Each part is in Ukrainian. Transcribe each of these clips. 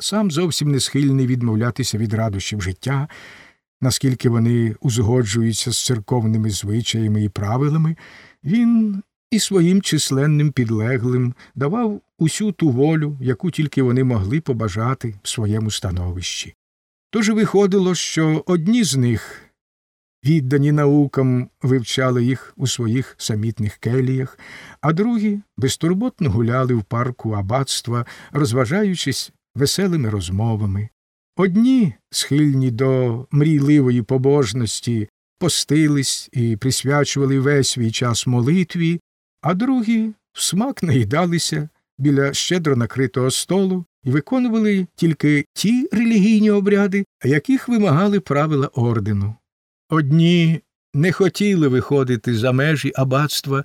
сам зовсім не схильний відмовлятися від радощів життя, наскільки вони узгоджуються з церковними звичаями і правилами, він і своїм численним підлеглим давав усю ту волю, яку тільки вони могли побажати в своєму становищі. Тож виходило, що одні з них, віддані наукам, вивчали їх у своїх самітних келіях, а другі безтурботно гуляли в парку аббатства, розважаючись веселими розмовами. Одні, схильні до мрійливої побожності, постились і присвячували весь свій час молитві, а другі в смак наїдалися біля щедро накритого столу і виконували тільки ті релігійні обряди, яких вимагали правила ордену. Одні не хотіли виходити за межі аббатства,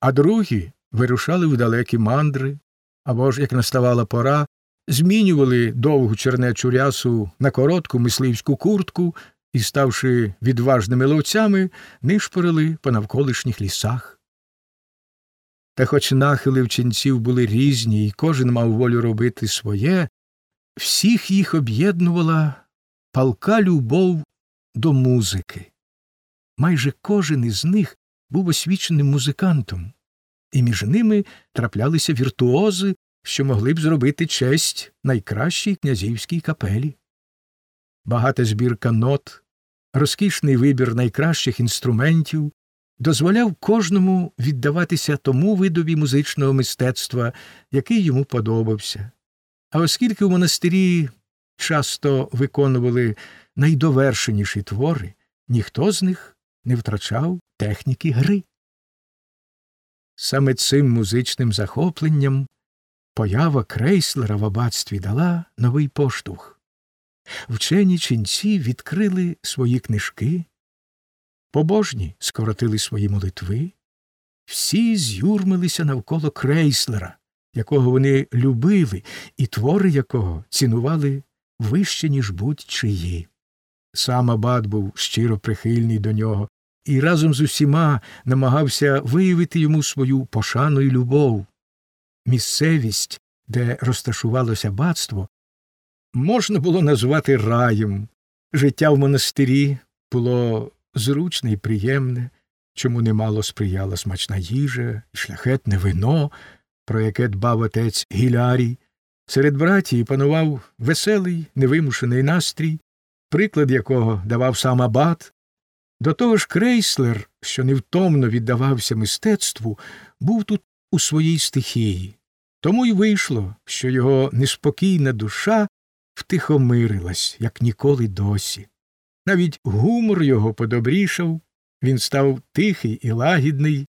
а другі вирушали в далекі мандри, або ж, як наставала пора, змінювали довгу чернечу рясу на коротку мисливську куртку і, ставши відважними ловцями, нишпорили по навколишніх лісах. Та хоч нахили вченців були різні, і кожен мав волю робити своє, всіх їх об'єднувала палка любов до музики. Майже кожен із них був освіченим музикантом, і між ними траплялися віртуози, що могли б зробити честь найкращій князівській капелі. Багата збірка нот, розкішний вибір найкращих інструментів дозволяв кожному віддаватися тому видові музичного мистецтва, який йому подобався. А оскільки у монастирі часто виконували найдовершеніші твори, ніхто з них не втрачав техніки гри. Саме цим музичним захопленням поява крейслера в аббатстві дала новий поштовх. Вчені ченці відкрили свої книжки, побожні скоротили свої молитви, всі з'юрмилися навколо крейслера, якого вони любили, і твори якого цінували вище, ніж будь-чиї. Сам абат був щиро прихильний до нього і разом з усіма намагався виявити йому свою пошану і любов. Місцевість, де розташувалося батство, можна було назвати раєм. Життя в монастирі було зручне і приємне, чому немало сприяла смачна їжа шляхетне вино, про яке дбав отець Гілярій. Серед братії панував веселий, невимушений настрій, приклад якого давав сам абат. До того ж, крейслер, що невтомно віддавався мистецтву, був тут у своїй стихії. Тому й вийшло, що його неспокійна душа втихомирилась, як ніколи досі. Навіть гумор його подобрішав, він став тихий і лагідний,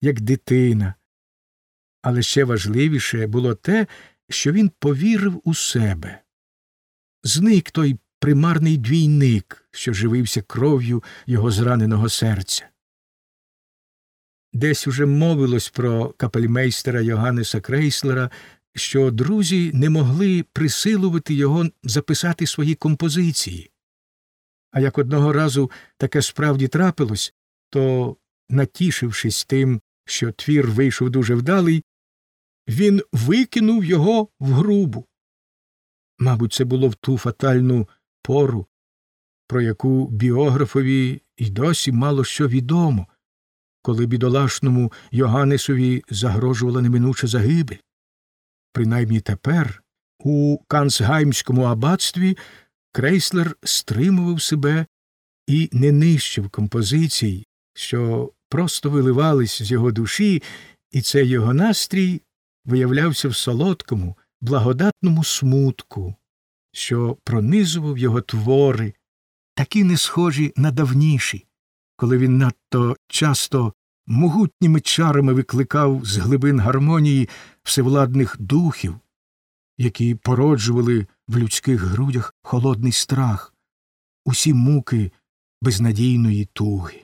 як дитина. Але ще важливіше було те, що він повірив у себе. Зник той примарний двійник, що живився кров'ю його зраненого серця. Десь уже мовилось про капельмейстера Йоганнеса Крейслера, що друзі не могли присилувати його записати свої композиції. А як одного разу таке справді трапилось, то, натішившись тим, що твір вийшов дуже вдалий, він викинув його в грубу. Мабуть, це було в ту фатальну пору, про яку біографові й досі мало що відомо, коли бідолашному Йоганнесові загрожувала неминуча загибель. Принаймні тепер, у Кансгаймському аббатстві, Крейслер стримував себе і не нищив композицій, що просто виливались з його душі, і цей його настрій виявлявся в солодкому, благодатному смутку, що пронизував його твори, такі не схожі на давніші, коли він надто часто могутніми чарами викликав з глибин гармонії всевладних духів, які породжували в людських грудях холодний страх, усі муки безнадійної туги.